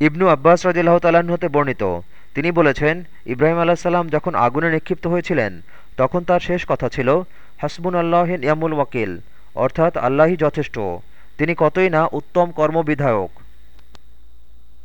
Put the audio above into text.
ইবনু আব্বাস রদিল্লাহ তালাহ হতে বর্ণিত। তিনি বলেছেন, ইব্রাহিম আল্লাহ সাল্লাম যখন আগুনে নিক্ষিপ্ত হয়েছিলেন, তখন তার শেষ কথা ছিল হাসবুন আল্লাহিন ইয়ামুল ওয়াকিল। অর্থাৎ আল্লাহি যথেষ্ট। তিনি কতই না উত্তম কর্মবিধায়ক।